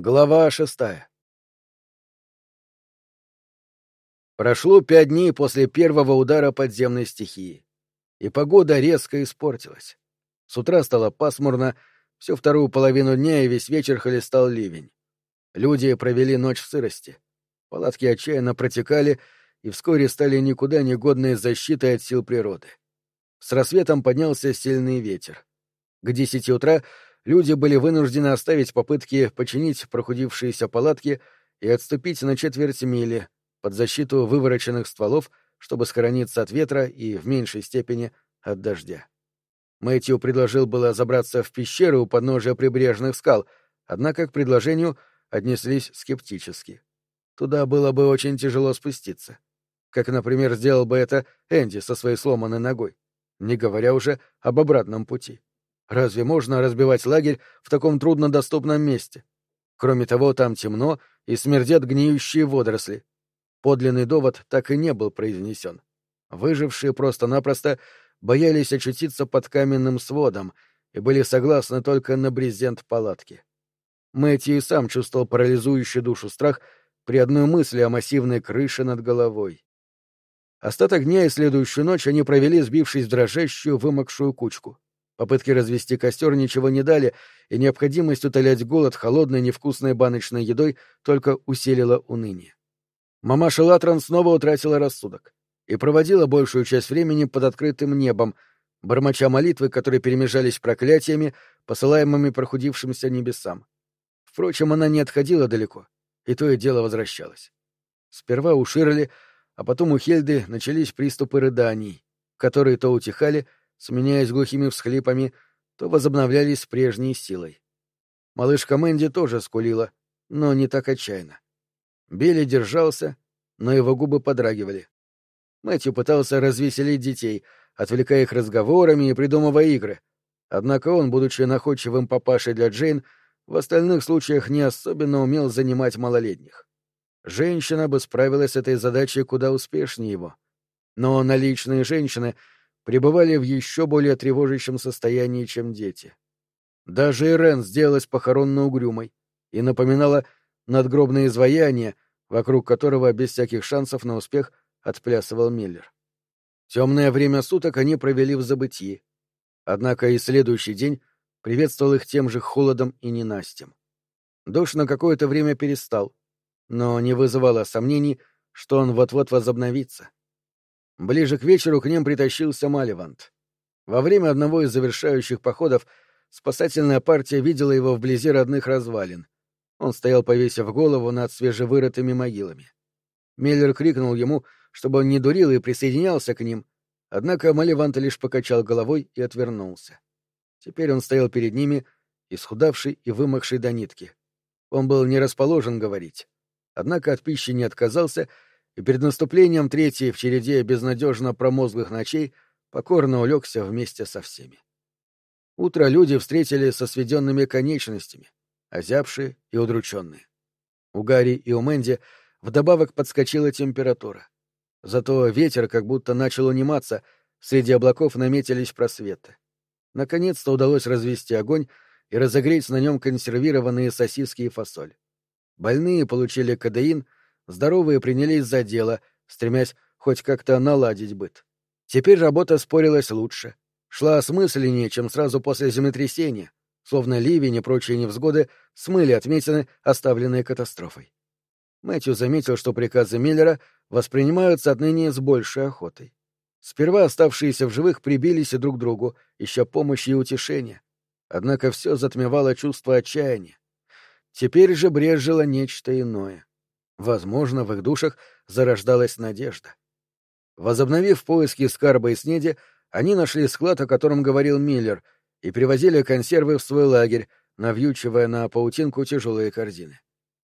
Глава шестая Прошло пять дней после первого удара подземной стихии, и погода резко испортилась. С утра стало пасмурно, всю вторую половину дня и весь вечер хлестал ливень. Люди провели ночь в сырости. Палатки отчаянно протекали и вскоре стали никуда не годной защитой от сил природы. С рассветом поднялся сильный ветер. К десяти утра люди были вынуждены оставить попытки починить прохудившиеся палатки и отступить на четверть мили под защиту вывороченных стволов, чтобы схорониться от ветра и, в меньшей степени, от дождя. Мэтью предложил было забраться в пещеру у подножия прибрежных скал, однако к предложению отнеслись скептически. Туда было бы очень тяжело спуститься. Как, например, сделал бы это Энди со своей сломанной ногой, не говоря уже об обратном пути. Разве можно разбивать лагерь в таком труднодоступном месте? Кроме того, там темно и смердят гниющие водоросли. Подлинный довод так и не был произнесен. Выжившие просто-напросто боялись очутиться под каменным сводом и были согласны только на брезент палатки. Мэтью и сам чувствовал парализующий душу страх при одной мысли о массивной крыше над головой. Остаток дня и следующую ночь они провели, сбившись в дрожащую, вымокшую кучку. Попытки развести костер ничего не дали, и необходимость утолять голод холодной невкусной баночной едой только усилила уныние. Мамаша Латрон снова утратила рассудок и проводила большую часть времени под открытым небом, бормоча молитвы, которые перемежались проклятиями, посылаемыми прохудившимся небесам. Впрочем, она не отходила далеко, и то и дело возвращалась. Сперва у Ширли, а потом у Хельды начались приступы рыданий, которые то утихали, сменяясь глухими всхлипами, то возобновлялись с прежней силой. Малышка Мэнди тоже скулила, но не так отчаянно. Билли держался, но его губы подрагивали. Мэтью пытался развеселить детей, отвлекая их разговорами и придумывая игры. Однако он, будучи находчивым папашей для Джейн, в остальных случаях не особенно умел занимать малолетних. Женщина бы справилась с этой задачей куда успешнее его. Но наличные женщины — пребывали в еще более тревожащем состоянии, чем дети. Даже Ирен сделалась похоронно угрюмой и напоминала надгробное изваяние, вокруг которого без всяких шансов на успех отплясывал Миллер. Темное время суток они провели в забытии. Однако и следующий день приветствовал их тем же холодом и ненастьем. Дождь на какое-то время перестал, но не вызывало сомнений, что он вот-вот возобновится. Ближе к вечеру к ним притащился Маливант. Во время одного из завершающих походов спасательная партия видела его вблизи родных развалин. Он стоял, повесив голову над свежевырытыми могилами. Миллер крикнул ему, чтобы он не дурил и присоединялся к ним, однако Маливант лишь покачал головой и отвернулся. Теперь он стоял перед ними, исхудавший и вымокший до нитки. Он был не расположен говорить, однако от пищи не отказался — и перед наступлением третьей в череде безнадежно промозглых ночей покорно улегся вместе со всеми. Утро люди встретили со сведенными конечностями, озябшие и удрученные. У Гарри и у Мэнди вдобавок подскочила температура. Зато ветер как будто начал униматься, среди облаков наметились просветы. Наконец-то удалось развести огонь и разогреть на нем консервированные сосиски и фасоль. Больные получили кадеин — здоровые принялись за дело, стремясь хоть как-то наладить быт. Теперь работа спорилась лучше, шла осмысленнее, чем сразу после землетрясения, словно ливень и прочие невзгоды смыли отметины, оставленные катастрофой. Мэтью заметил, что приказы Миллера воспринимаются отныне с большей охотой. Сперва оставшиеся в живых прибились друг к другу, ища помощи и утешения. Однако все затмевало чувство отчаяния. Теперь же брежило нечто иное. Возможно, в их душах зарождалась надежда. Возобновив поиски скарба и снеди, они нашли склад, о котором говорил Миллер, и привозили консервы в свой лагерь, навьючивая на паутинку тяжелые корзины.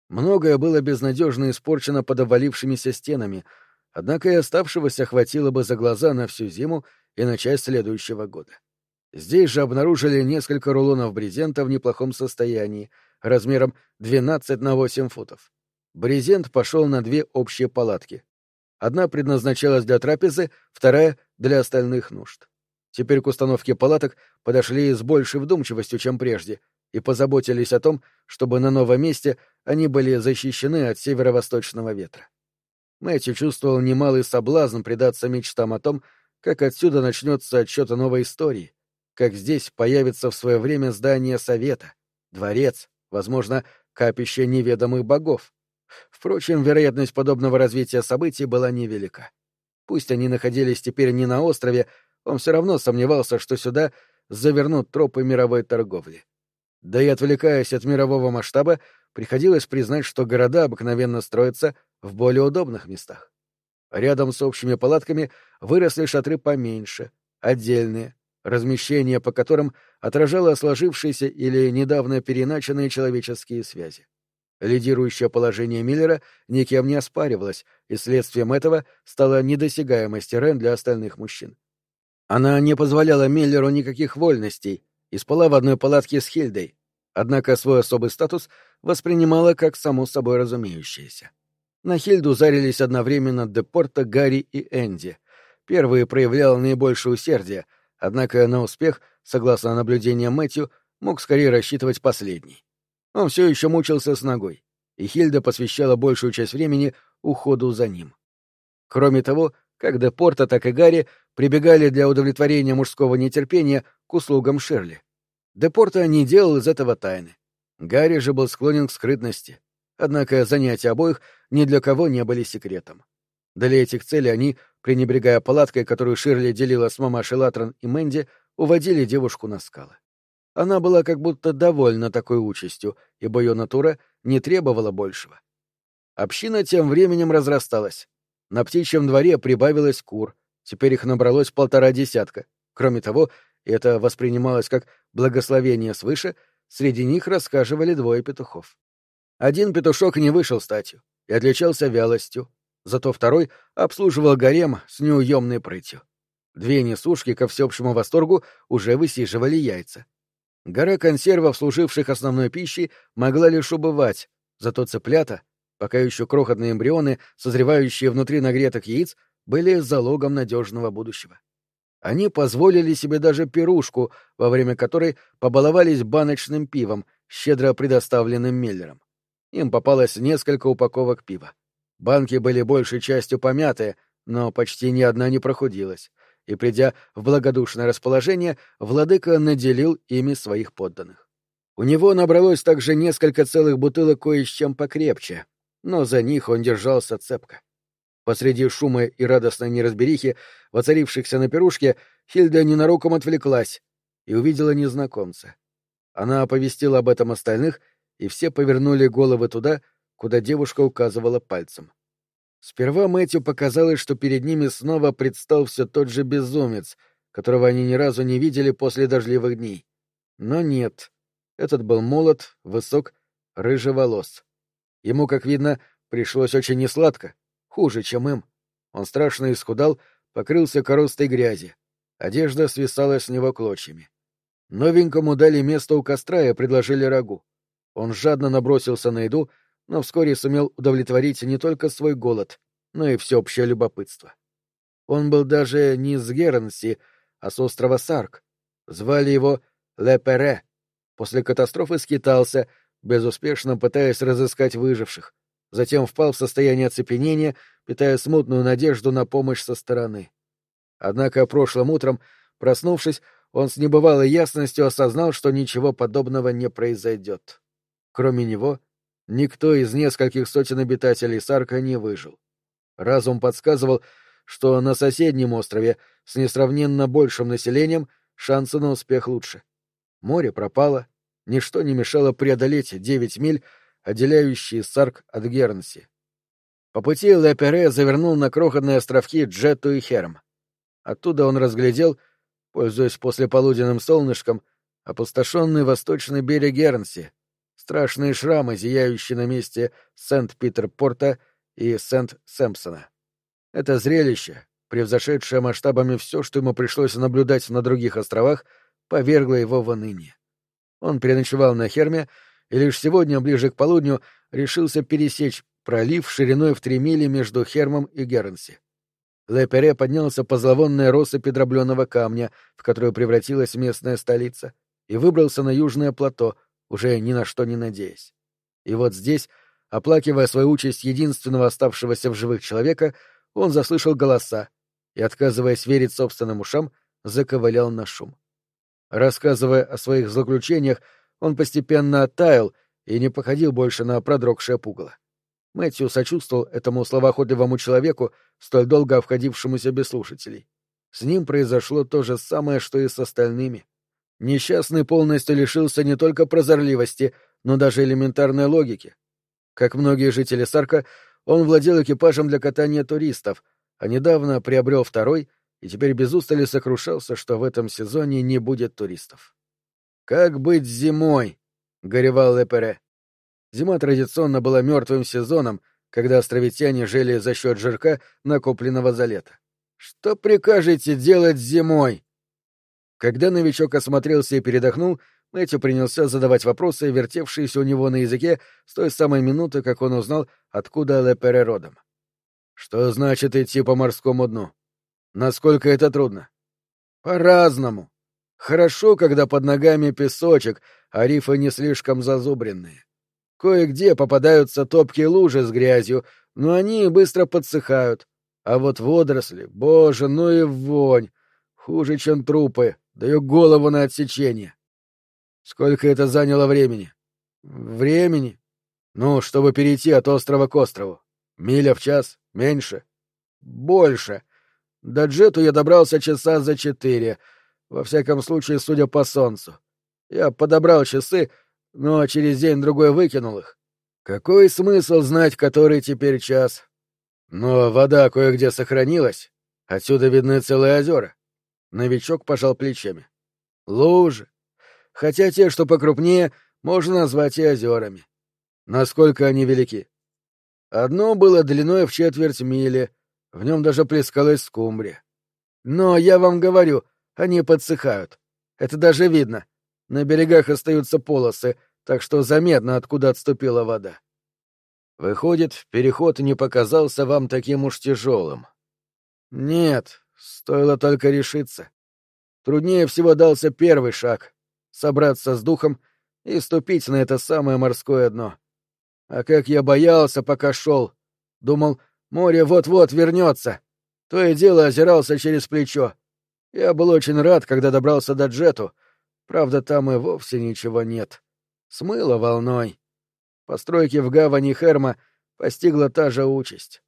Многое было безнадежно испорчено под обвалившимися стенами, однако и оставшегося хватило бы за глаза на всю зиму и на часть следующего года. Здесь же обнаружили несколько рулонов брезента в неплохом состоянии, размером 12 на 8 футов. Брезент пошел на две общие палатки. Одна предназначалась для трапезы, вторая — для остальных нужд. Теперь к установке палаток подошли с большей вдумчивостью, чем прежде, и позаботились о том, чтобы на новом месте они были защищены от северо-восточного ветра. Мэтью чувствовал немалый соблазн предаться мечтам о том, как отсюда начнется отчет о новой истории, как здесь появится в свое время здание совета, дворец, возможно, капище неведомых богов. Впрочем, вероятность подобного развития событий была невелика. Пусть они находились теперь не на острове, он все равно сомневался, что сюда завернут тропы мировой торговли. Да и отвлекаясь от мирового масштаба, приходилось признать, что города обыкновенно строятся в более удобных местах. Рядом с общими палатками выросли шатры поменьше, отдельные, размещение по которым отражало сложившиеся или недавно переначенные человеческие связи. Лидирующее положение Миллера никем не оспаривалось, и следствием этого стала недосягаемость Рен для остальных мужчин. Она не позволяла Миллеру никаких вольностей и спала в одной палатке с Хильдой, однако свой особый статус воспринимала как само собой разумеющееся. На Хильду зарились одновременно Депорта, Гарри и Энди. Первый проявлял наибольшее усердие, однако на успех, согласно наблюдениям Мэтью, мог скорее рассчитывать последний. Он все еще мучился с ногой, и Хильда посвящала большую часть времени уходу за ним. Кроме того, как Депорта, так и Гарри прибегали для удовлетворения мужского нетерпения к услугам Шерли. Депорта не делал из этого тайны. Гарри же был склонен к скрытности, Однако занятия обоих ни для кого не были секретом. Для этих целей они, пренебрегая палаткой, которую Ширли делила с мамашей Латрон и Мэнди, уводили девушку на скалы. Она была как будто довольна такой участью, ибо ее натура не требовала большего. Община тем временем разрасталась. На птичьем дворе прибавилось кур, теперь их набралось полтора десятка. Кроме того, и это воспринималось как благословение свыше, среди них рассказывали двое петухов. Один петушок не вышел статью и отличался вялостью, зато второй обслуживал гарем с неуемной прытью. Две несушки, ко всеобщему восторгу, уже высиживали яйца. Гора консервов, служивших основной пищей, могла лишь убывать, зато цыплята, пока еще крохотные эмбрионы, созревающие внутри нагретых яиц, были залогом надежного будущего. Они позволили себе даже пирушку, во время которой побаловались баночным пивом, щедро предоставленным Миллером. Им попалось несколько упаковок пива. Банки были большей частью помятые, но почти ни одна не прохудилась, и, придя в благодушное расположение, владыка наделил ими своих подданных. У него набралось также несколько целых бутылок кое с чем покрепче, но за них он держался цепко. Посреди шума и радостной неразберихи, воцарившихся на пирушке, Хильда ненароком отвлеклась и увидела незнакомца. Она оповестила об этом остальных — и все повернули головы туда, куда девушка указывала пальцем. Сперва Мэтью показалось, что перед ними снова предстал все тот же безумец, которого они ни разу не видели после дождливых дней. Но нет. Этот был молод, высок, рыжеволос. Ему, как видно, пришлось очень несладко, хуже, чем им. Он страшно исхудал, покрылся коростой грязи. Одежда свисала с него клочьями. Новенькому дали место у костра и предложили рагу. Он жадно набросился на еду, но вскоре сумел удовлетворить не только свой голод, но и всеобщее любопытство. Он был даже не с Гернси, а с острова Сарк. Звали его Лепере. После катастрофы скитался, безуспешно пытаясь разыскать выживших. Затем впал в состояние оцепенения, питая смутную надежду на помощь со стороны. Однако прошлым утром, проснувшись, он с небывалой ясностью осознал, что ничего подобного не произойдет. Кроме него, никто из нескольких сотен обитателей Сарка не выжил. Разум подсказывал, что на соседнем острове с несравненно большим населением шансы на успех лучше. Море пропало, ничто не мешало преодолеть девять миль, отделяющие Сарк от Гернси. По пути Лепере завернул на крохотные островки Джетту и Херм. Оттуда он разглядел, пользуясь послеполуденным солнышком, опустошенный восточный берег Гернси, страшные шрамы, зияющие на месте Сент-Питер-Порта и Сент-Сэмпсона. Это зрелище, превзошедшее масштабами все, что ему пришлось наблюдать на других островах, повергло его в уныние. Он переночевал на Херме и лишь сегодня, ближе к полудню, решился пересечь пролив шириной в три мили между Хермом и Гернси. Лепере поднялся по зловонной россыпи дробленого камня, в которую превратилась местная столица, и выбрался на южное плато, уже ни на что не надеясь. И вот здесь, оплакивая свою участь единственного оставшегося в живых человека, он заслышал голоса и, отказываясь верить собственным ушам, заковылял на шум. Рассказывая о своих злоключениях, он постепенно оттаял и не походил больше на продрогшее пугало. Мэтью сочувствовал этому словоохотливому человеку, столь долго обходившемуся без слушателей. С ним произошло то же самое, что и с остальными. Несчастный полностью лишился не только прозорливости, но даже элементарной логики. Как многие жители Сарка, он владел экипажем для катания туристов, а недавно приобрел второй и теперь без устали сокрушался, что в этом сезоне не будет туристов. «Как быть зимой?» — горевал Лепере. Зима традиционно была мертвым сезоном, когда островитяне жили за счет жирка, накопленного за лето. Что прикажете делать зимой? Когда новичок осмотрелся и передохнул, Мэтью принялся задавать вопросы, вертевшиеся у него на языке с той самой минуты, как он узнал, откуда Лепере родом. Что значит идти по морскому дну? Насколько это трудно? По-разному. Хорошо, когда под ногами песочек, а рифы не слишком зазубренные. Кое-где попадаются топкие лужи с грязью, но они быстро подсыхают. А вот водоросли, боже, ну и вонь! Хуже, чем трупы, даю голову на отсечение. Сколько это заняло времени? Времени? Ну, чтобы перейти от острова к острову. Миля в час? Меньше? Больше. До Джету я добрался часа за четыре, во всяком случае, судя по солнцу. Я подобрал часы, но через день-другой выкинул их. Какой смысл знать, который теперь час? Но вода кое-где сохранилась. Отсюда видны целые озера. Новичок пожал плечами. Лужи. Хотя те, что покрупнее, можно назвать и озерами. Насколько они велики? Одно было длиной в четверть мили, в нем даже плескалась скумбрия. Но я вам говорю, они подсыхают. Это даже видно. На берегах остаются полосы, так что заметно, откуда отступила вода. Выходит, переход не показался вам таким уж тяжелым. Нет, стоило только решиться. Труднее всего дался первый шаг — собраться с духом и ступить на это самое морское дно. А как я боялся, пока шел. Думал, море вот-вот вернется. То и дело озирался через плечо. Я был очень рад, когда добрался до Джету. Правда, там и вовсе ничего нет. Смыло волной. Постройки в гавани Херма постигла та же участь.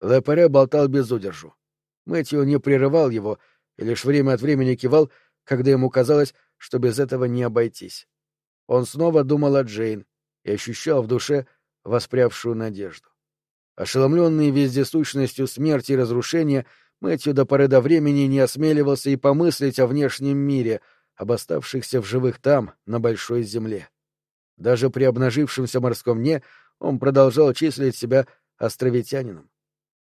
Лепаре болтал без удержу. Мэтью не прерывал его и лишь время от времени кивал, когда ему казалось, что без этого не обойтись. Он снова думал о Джейн и ощущал в душе воспрявшую надежду. Ошеломленный вездесущностью смерти и разрушения, Мэтью до поры до времени не осмеливался и помыслить о внешнем мире, об оставшихся в живых там, на большой земле. Даже при обнажившемся морском дне он продолжал числить себя островитянином.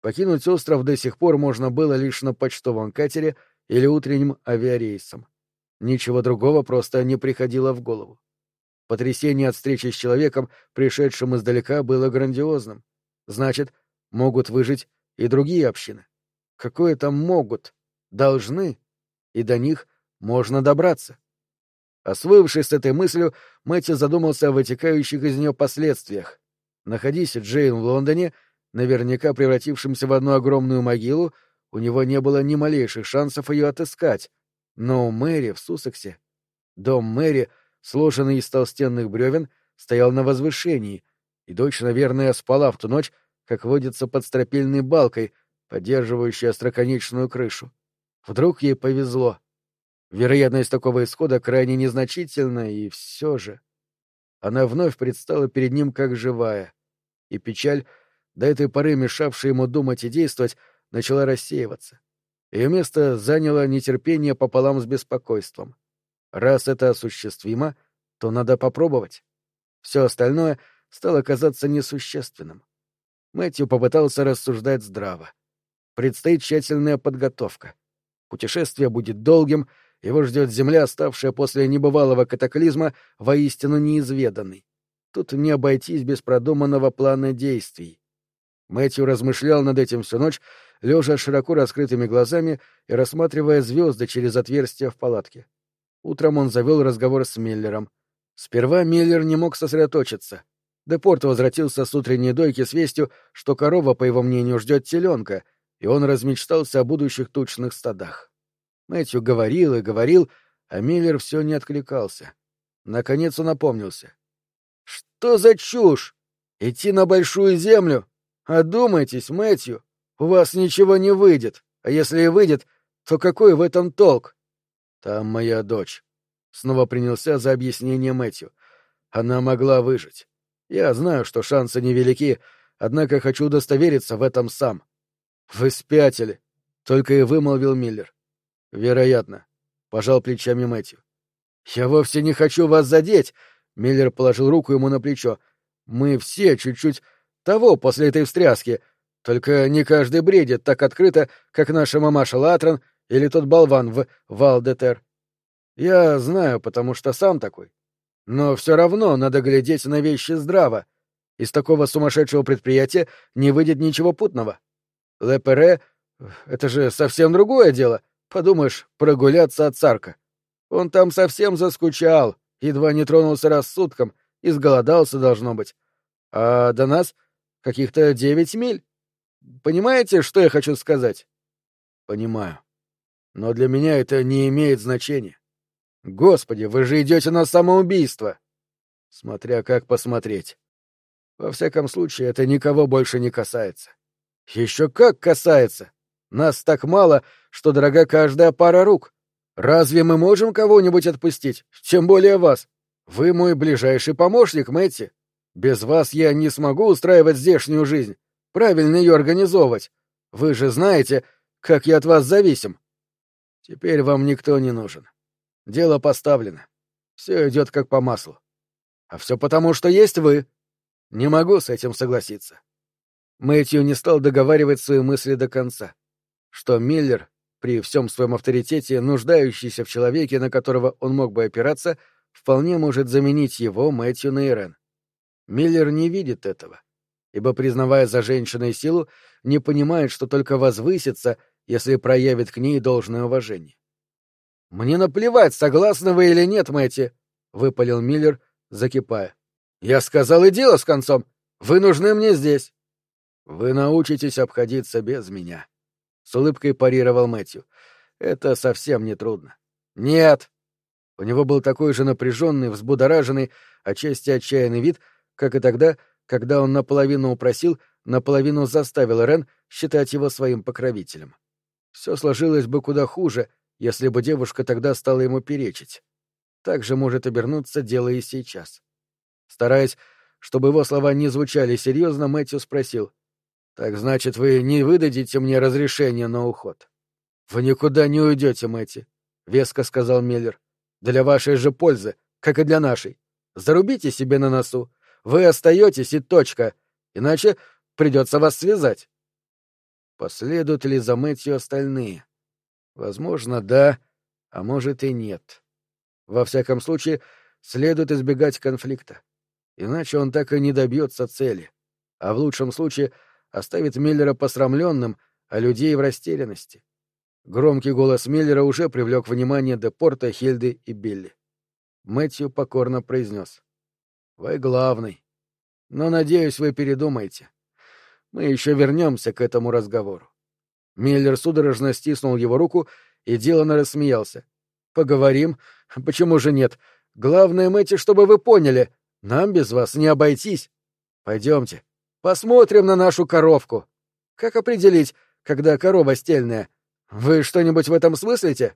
Покинуть остров до сих пор можно было лишь на почтовом катере или утренним авиарейсом. Ничего другого просто не приходило в голову. Потрясение от встречи с человеком, пришедшим издалека, было грандиозным. Значит, могут выжить и другие общины. Какое там могут? Должны. И до них можно добраться. Освоившись с этой мыслью, Мэтью задумался о вытекающих из нее последствиях. Находись Джейн в Лондоне, наверняка превратившимся в одну огромную могилу, у него не было ни малейших шансов ее отыскать. Но у Мэри в Суссексе... Дом Мэри, сложенный из толстенных бревен, стоял на возвышении, и дочь, наверное, спала в ту ночь, как водится под стропильной балкой, поддерживающей остроконечную крышу. Вдруг ей повезло. Вероятность такого исхода крайне незначительна, и все же... Она вновь предстала перед ним как живая, и печаль, до этой поры мешавшая ему думать и действовать, начала рассеиваться. Ее место заняло нетерпение пополам с беспокойством. Раз это осуществимо, то надо попробовать. Все остальное стало казаться несущественным. Мэтью попытался рассуждать здраво. Предстоит тщательная подготовка. Путешествие будет долгим, его ждет земля, ставшая после небывалого катаклизма воистину неизведанной. Тут не обойтись без продуманного плана действий. Мэтью размышлял над этим всю ночь, лежа широко раскрытыми глазами и рассматривая звезды через отверстия в палатке. Утром он завел разговор с Миллером. Сперва Миллер не мог сосредоточиться. Депорт возвратился с утренней дойки с вестью, что корова, по его мнению, ждет теленка, и он размечтался о будущих тучных стадах. Мэтью говорил и говорил, а Миллер все не откликался. Наконец он опомнился. «Что за чушь? Идти на большую землю? Одумайтесь, Мэтью, у вас ничего не выйдет, а если и выйдет, то какой в этом толк?» «Там моя дочь», — снова принялся за объяснение Мэтью. «Она могла выжить. Я знаю, что шансы невелики, однако хочу удостовериться в этом сам». «Вы спятили», — только и вымолвил Миллер. «Вероятно», — пожал плечами Мэтью. «Я вовсе не хочу вас задеть», — Миллер положил руку ему на плечо. «Мы все чуть-чуть того после этой встряски, только не каждый бредит так открыто, как наша мамаша Латрон или тот болван в Валдетер. Я знаю, потому что сам такой. Но все равно надо глядеть на вещи здраво. Из такого сумасшедшего предприятия не выйдет ничего путного. Лепере — это же совсем другое дело. Подумаешь, прогуляться от царка. Он там совсем заскучал, едва не тронулся рассудком, изголодался, должно быть. А до нас каких-то девять миль. Понимаете, что я хочу сказать? Понимаю. Но для меня это не имеет значения. Господи, вы же идете на самоубийство! Смотря как посмотреть. Во всяком случае, это никого больше не касается. Еще как касается! Нас так мало, что дорога каждая пара рук. Разве мы можем кого-нибудь отпустить? Тем более вас. Вы мой ближайший помощник, Мэтти. Без вас я не смогу устраивать здешнюю жизнь, правильно ее организовывать. Вы же знаете, как я от вас зависим. Теперь вам никто не нужен. Дело поставлено. Все идет как по маслу. А все потому, что есть вы. Не могу с этим согласиться. Мэтью не стал договаривать свои мысли до конца. Что Миллер, при всем своем авторитете, нуждающийся в человеке, на которого он мог бы опираться, вполне может заменить его, Мэтью Нейрен. Миллер не видит этого, ибо, признавая за женщиной силу, не понимает, что только возвысится, если проявит к ней должное уважение. «Мне наплевать, согласны вы или нет, Мэтти», — выпалил Миллер, закипая. «Я сказал и дело с концом. Вы нужны мне здесь». «Вы научитесь обходиться без меня», — с улыбкой парировал Мэтью. «Это совсем не трудно». «Нет». У него был такой же напряженный, взбудораженный, отчасти отчаянный вид, как и тогда, когда он наполовину упросил, наполовину заставил Рен считать его своим покровителем. Все сложилось бы куда хуже, если бы девушка тогда стала ему перечить. Так же может обернуться дело и сейчас. Стараясь, чтобы его слова не звучали серьезно, Мэтью спросил. «Так значит, вы не выдадите мне разрешение на уход?» «Вы никуда не уйдете, Мэтти», — веско сказал Миллер. «Для вашей же пользы, как и для нашей. Зарубите себе на носу. Вы остаетесь и точка, иначе придется вас связать». Последуют ли за Мэтью остальные? Возможно, да, а может и нет. Во всяком случае, следует избегать конфликта. Иначе он так и не добьется цели. А в лучшем случае оставит Миллера посрамленным, а людей в растерянности. Громкий голос Миллера уже привлек внимание Депорта, Хильды и Билли. Мэтью покорно произнес. — Вы главный. Но, надеюсь, вы передумаете. Мы еще вернемся к этому разговору. Миллер судорожно стиснул его руку и деланно рассмеялся. «Поговорим? Почему же нет? Главное, Мэтти, чтобы вы поняли, нам без вас не обойтись. Пойдемте, посмотрим на нашу коровку. Как определить, когда корова стельная? Вы что-нибудь в этом смыслите?»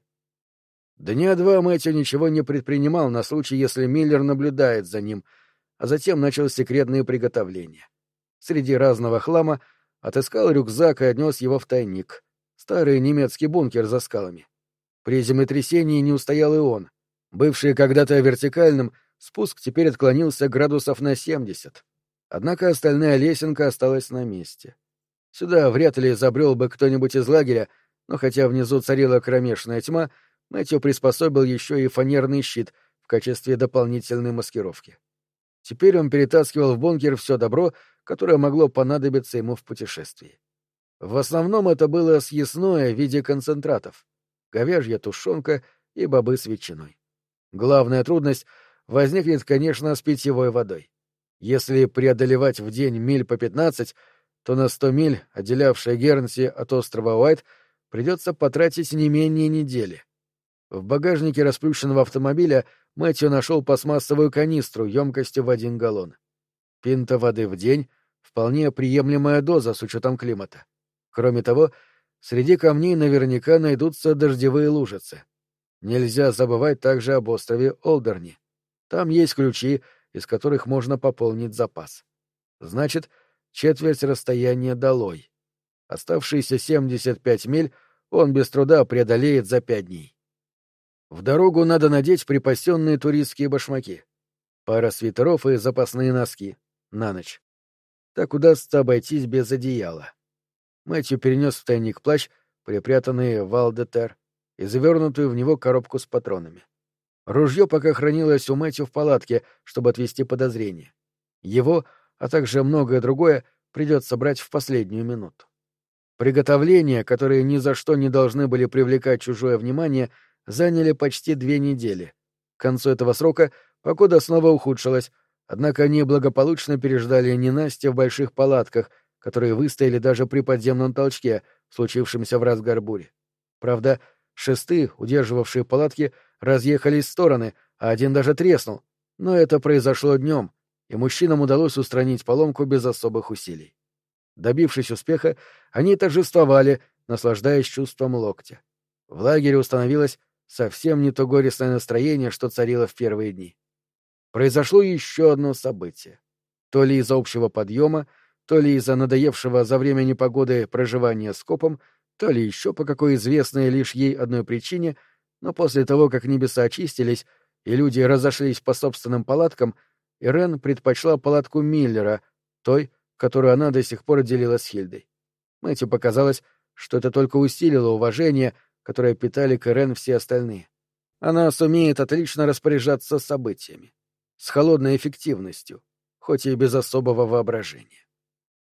Дня два Мэтью ничего не предпринимал на случай, если Миллер наблюдает за ним, а затем начал секретные приготовления. Среди разного хлама отыскал рюкзак и отнес его в тайник. Старый немецкий бункер за скалами. При землетрясении не устоял и он. Бывший когда-то вертикальным, спуск теперь отклонился градусов на 70. Однако остальная лесенка осталась на месте. Сюда вряд ли забрел бы кто-нибудь из лагеря, но хотя внизу царила кромешная тьма, Мэтью приспособил еще и фанерный щит в качестве дополнительной маскировки. Теперь он перетаскивал в бункер все добро, которое могло понадобиться ему в путешествии. В основном это было съестное в виде концентратов — говяжья тушенка и бобы с ветчиной. Главная трудность — возникнет, конечно, с питьевой водой. Если преодолевать в день миль по 15, то на 100 миль, отделявшие Гернси от острова Уайт, придется потратить не менее недели. В багажнике расплющенного автомобиля Мэтью нашел пластмассовую канистру емкостью в один галлон. Пинта воды в день — вполне приемлемая доза с учетом климата. Кроме того, среди камней наверняка найдутся дождевые лужицы. Нельзя забывать также об острове Олдерни. Там есть ключи, из которых можно пополнить запас. Значит, четверть расстояния долой. Оставшиеся 75 миль он без труда преодолеет за пять дней. В дорогу надо надеть припасенные туристские башмаки, пара свитеров и запасные носки на ночь. Так удастся обойтись без одеяла. Мэтью перенес в тайник плащ, припрятанный в Алдетер, и завернутую в него коробку с патронами. Ружье пока хранилось у Мэтью в палатке, чтобы отвести подозрение. Его, а также многое другое, придется брать в последнюю минуту. Приготовления, которые ни за что не должны были привлекать чужое внимание, заняли почти две недели. К концу этого срока погода снова ухудшилась, однако они благополучно переждали ненастье в больших палатках, которые выстояли даже при подземном толчке, случившемся в разгар бури. Правда, шесты, удерживавшие палатки, разъехались в стороны, а один даже треснул. Но это произошло днем, и мужчинам удалось устранить поломку без особых усилий. Добившись успеха, они торжествовали, наслаждаясь чувством локтя. В лагере установилось совсем не то горестное настроение, что царило в первые дни. Произошло еще одно событие. То ли из-за общего подъема, то ли из-за надоевшего за время непогоды проживания с копом, то ли еще по какой известной лишь ей одной причине, но после того, как небеса очистились и люди разошлись по собственным палаткам, Ирен предпочла палатку Миллера, той, которую она до сих пор делила с Хильдой. Мэтью показалось, что это только усилило уважение, которое питали к Ирен все остальные. Она сумеет отлично распоряжаться событиями. С холодной эффективностью, хоть и без особого воображения.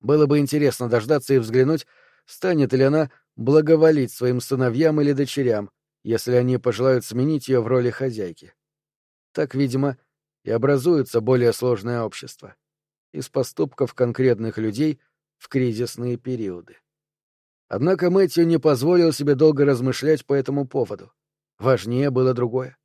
Было бы интересно дождаться и взглянуть, станет ли она благоволить своим сыновьям или дочерям, если они пожелают сменить ее в роли хозяйки. Так, видимо, и образуется более сложное общество. Из поступков конкретных людей в кризисные периоды. Однако Мэтью не позволил себе долго размышлять по этому поводу. Важнее было другое.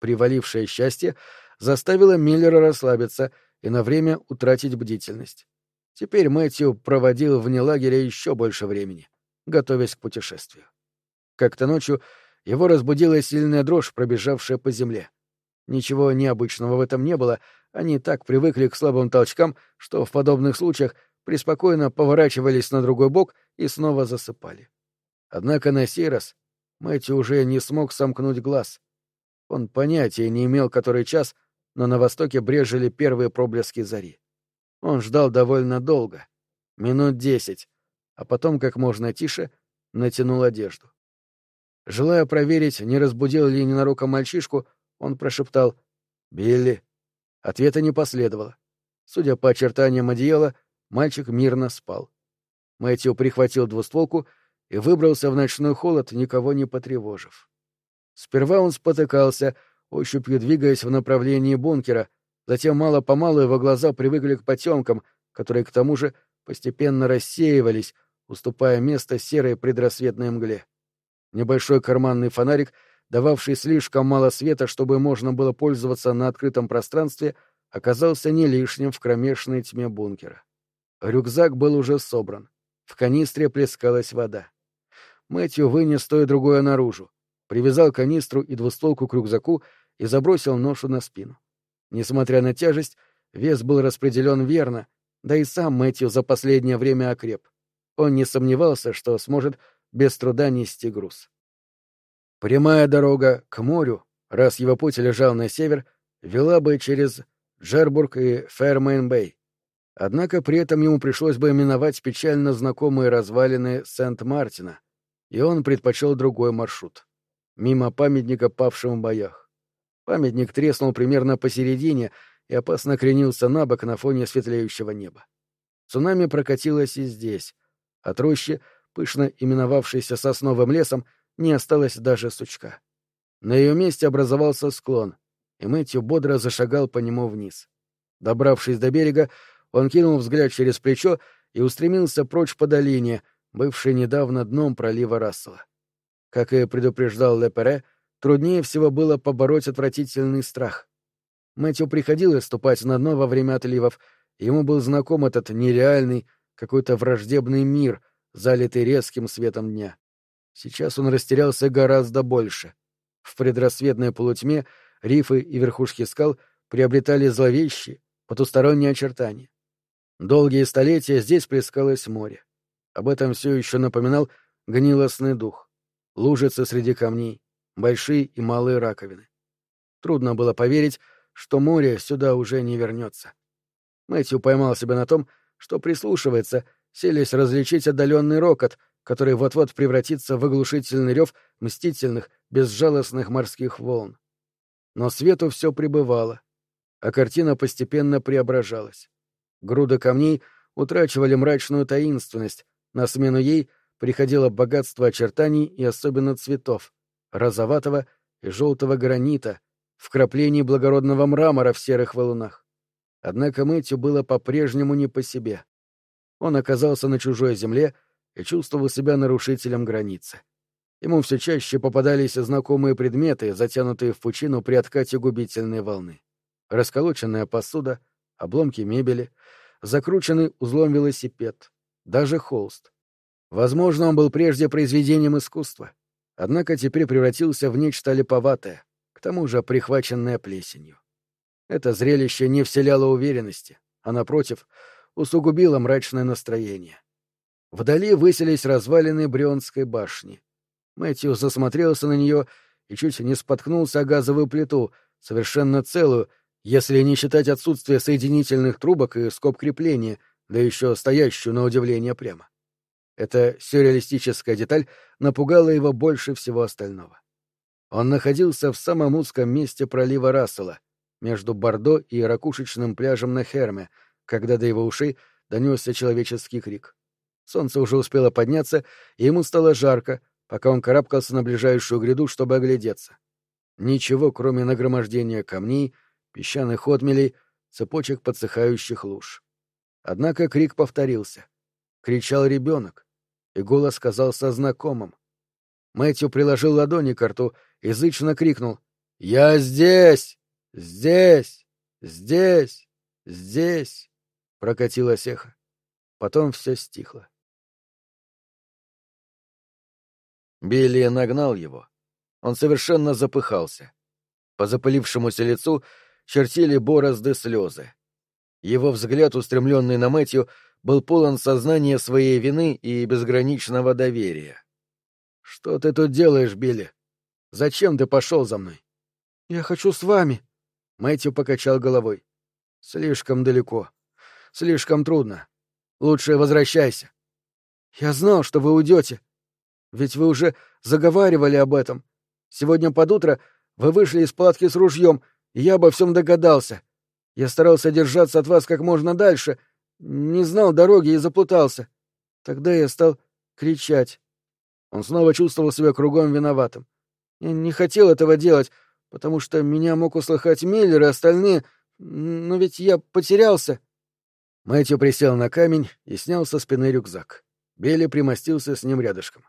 Привалившее счастье заставило Миллера расслабиться и на время утратить бдительность. Теперь Мэтью проводил вне лагеря еще больше времени, готовясь к путешествию. Как-то ночью его разбудила сильная дрожь, пробежавшая по земле. Ничего необычного в этом не было, они так привыкли к слабым толчкам, что в подобных случаях преспокойно поворачивались на другой бок и снова засыпали. Однако на сей раз Мэтью уже не смог сомкнуть глаз. Он понятия не имел, который час, но на востоке брежели первые проблески зари. Он ждал довольно долго, минут десять, а потом как можно тише натянул одежду. Желая проверить, не разбудил ли ненароком мальчишку, он прошептал «Билли». Ответа не последовало. Судя по очертаниям одеяла, мальчик мирно спал. Мэтью прихватил двустволку и выбрался в ночной холод, никого не потревожив. Сперва он спотыкался, ощупью двигаясь в направлении бункера, затем мало-помалу его глаза привыкли к потемкам, которые к тому же постепенно рассеивались, уступая место серой предрассветной мгле. Небольшой карманный фонарик, дававший слишком мало света, чтобы можно было пользоваться на открытом пространстве, оказался не лишним в кромешной тьме бункера. Рюкзак был уже собран. В канистре плескалась вода. Мэтью вынес то и другое наружу, привязал канистру и двустволку к рюкзаку и забросил ношу на спину. Несмотря на тяжесть, вес был распределен верно, да и сам Мэтью за последнее время окреп. Он не сомневался, что сможет без труда нести груз. Прямая дорога к морю, раз его путь лежал на север, вела бы через Джербург и Фермейн-Бэй. Однако при этом ему пришлось бы миновать печально знакомые развалины Сент-Мартина, и он предпочел другой маршрут — мимо памятника павшим в боях. Памятник треснул примерно посередине и опасно кренился на бок на фоне светлеющего неба. Цунами прокатилось и здесь. От рощи пышно именовавшейся сосновым лесом, не осталось даже сучка. На ее месте образовался склон, и Мэтью бодро зашагал по нему вниз. Добравшись до берега, он кинул взгляд через плечо и устремился прочь по долине, бывшей недавно дном пролива Рассела. Как и предупреждал Лепере, труднее всего было побороть отвратительный страх. Мэтью приходилось ступать на дно во время отливов, ему был знаком этот нереальный, какой-то враждебный мир, залитый резким светом дня. Сейчас он растерялся гораздо больше. В предрассветной полутьме рифы и верхушки скал приобретали зловещие, потусторонние очертания. Долгие столетия здесь плескалось море. Об этом все еще напоминал гнилостный дух. Лужицы среди камней, большие и малые раковины. Трудно было поверить, что море сюда уже не вернется. Мэтью поймал себя на том, что прислушивается, селись различить отдаленный рокот, который вот-вот превратится в оглушительный рев мстительных, безжалостных морских волн. Но свету все пребывало, а картина постепенно преображалась. Груды камней утрачивали мрачную таинственность, на смену ей приходило богатство очертаний и особенно цветов — розоватого и желтого гранита, вкраплений благородного мрамора в серых валунах. Однако Мэтью было по-прежнему не по себе. Он оказался на чужой земле и чувствовал себя нарушителем границы. Ему все чаще попадались знакомые предметы, затянутые в пучину при откате губительной волны расколоченная посуда, обломки мебели, закрученный узлом велосипед, даже холст. Возможно, он был прежде произведением искусства, однако теперь превратился в нечто липоватое, к тому же прихваченное плесенью. Это зрелище не вселяло уверенности, а, напротив, усугубило мрачное настроение. Вдали высились развалины Брионской башни. Мэтью засмотрелся на нее и чуть не споткнулся о газовую плиту, совершенно целую, если не считать отсутствие соединительных трубок и скоб крепления, да еще стоящую на удивление прямо. Эта сюрреалистическая деталь напугала его больше всего остального. Он находился в самом узком месте пролива Рассела, между Бордо и ракушечным пляжем на Херме, когда до его ушей донесся человеческий крик. Солнце уже успело подняться, и ему стало жарко, пока он карабкался на ближайшую гряду, чтобы оглядеться. Ничего, кроме нагромождения камней, песчаных отмелей, цепочек подсыхающих луж. Однако крик повторился. Кричал ребенок, и голос казался знакомым. Мэтью приложил ладони к рту и зычно крикнул «Я здесь! Здесь! Здесь! Здесь!» Прокатилось эхо. Потом все стихло. Билли нагнал его. Он совершенно запыхался. По запылившемуся лицу чертили борозды слезы. Его взгляд, устремленный на Мэтью, был полон сознания своей вины и безграничного доверия. «Что ты тут делаешь, Билли? Зачем ты пошел за мной?» «Я хочу с вами», — Мэтью покачал головой. «Слишком далеко. Слишком трудно. Лучше возвращайся». «Я знал, что вы уйдете. Ведь вы уже заговаривали об этом. Сегодня под утро вы вышли из палатки с ружьем я обо всем догадался. Я старался держаться от вас как можно дальше, не знал дороги и заплутался. Тогда я стал кричать. Он снова чувствовал себя кругом виноватым. Я не хотел этого делать, потому что меня мог услыхать Миллер и остальные, но ведь я потерялся. Мэтью присел на камень и снял со спины рюкзак. Билли примостился с ним рядышком.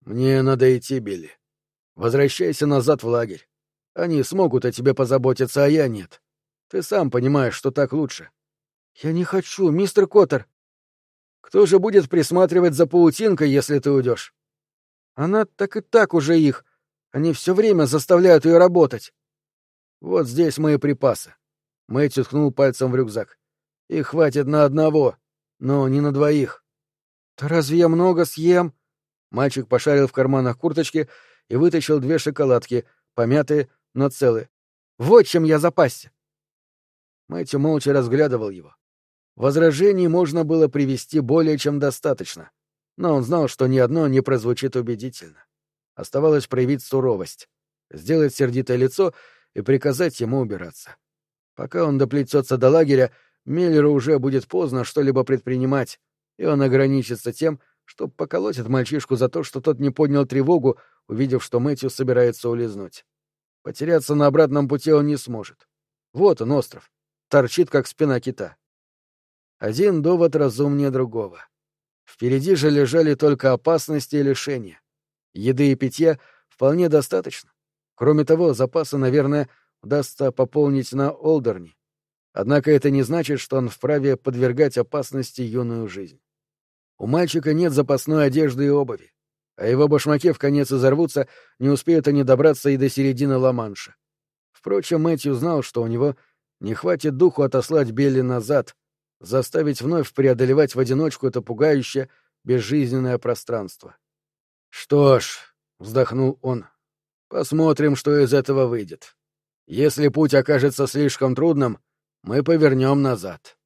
«Мне надо идти, Билли. Возвращайся назад в лагерь. Они смогут о тебе позаботиться, а я нет. Ты сам понимаешь, что так лучше. Я не хочу, мистер Коттер. Кто же будет присматривать за паутинкой, если ты уйдешь? Она так и так уже их. Они все время заставляют ее работать. Вот здесь мои припасы. Мэтью ткнул пальцем в рюкзак. Их хватит на одного, но не на двоих. Да разве я много съем? Мальчик пошарил в карманах курточки и вытащил две шоколадки, помятые, но целы. Вот чем я запасся. Мэтью молча разглядывал его. Возражений можно было привести более чем достаточно, но он знал, что ни одно не прозвучит убедительно. Оставалось проявить суровость, сделать сердитое лицо и приказать ему убираться. Пока он доплетется до лагеря, Миллеру уже будет поздно что-либо предпринимать, и он ограничится тем, что поколотит мальчишку за то, что тот не поднял тревогу, увидев, что Мэтью собирается улизнуть. Потеряться на обратном пути он не сможет. Вот он, остров. Торчит, как спина кита. Один довод разумнее другого. Впереди же лежали только опасности и лишения. Еды и питья вполне достаточно. Кроме того, запасы, наверное, удастся пополнить на Олдерни. Однако это не значит, что он вправе подвергать опасности юную жизнь. У мальчика нет запасной одежды и обуви, а его башмаки в конец изорвутся, не успеют они добраться и до середины Ла-Манша. Впрочем, Мэтью знал, что у него не хватит духу отослать Билли назад, заставить вновь преодолевать в одиночку это пугающее, безжизненное пространство. «Что ж», — вздохнул он, — «посмотрим, что из этого выйдет. Если путь окажется слишком трудным, мы повернем назад».